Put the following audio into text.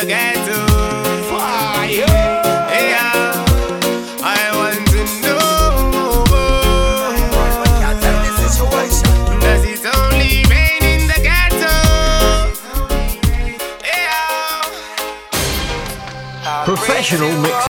the ghetto. Fire. Yeah, I want to know. Does it only rain in the ghetto? Yeah. Professional mix.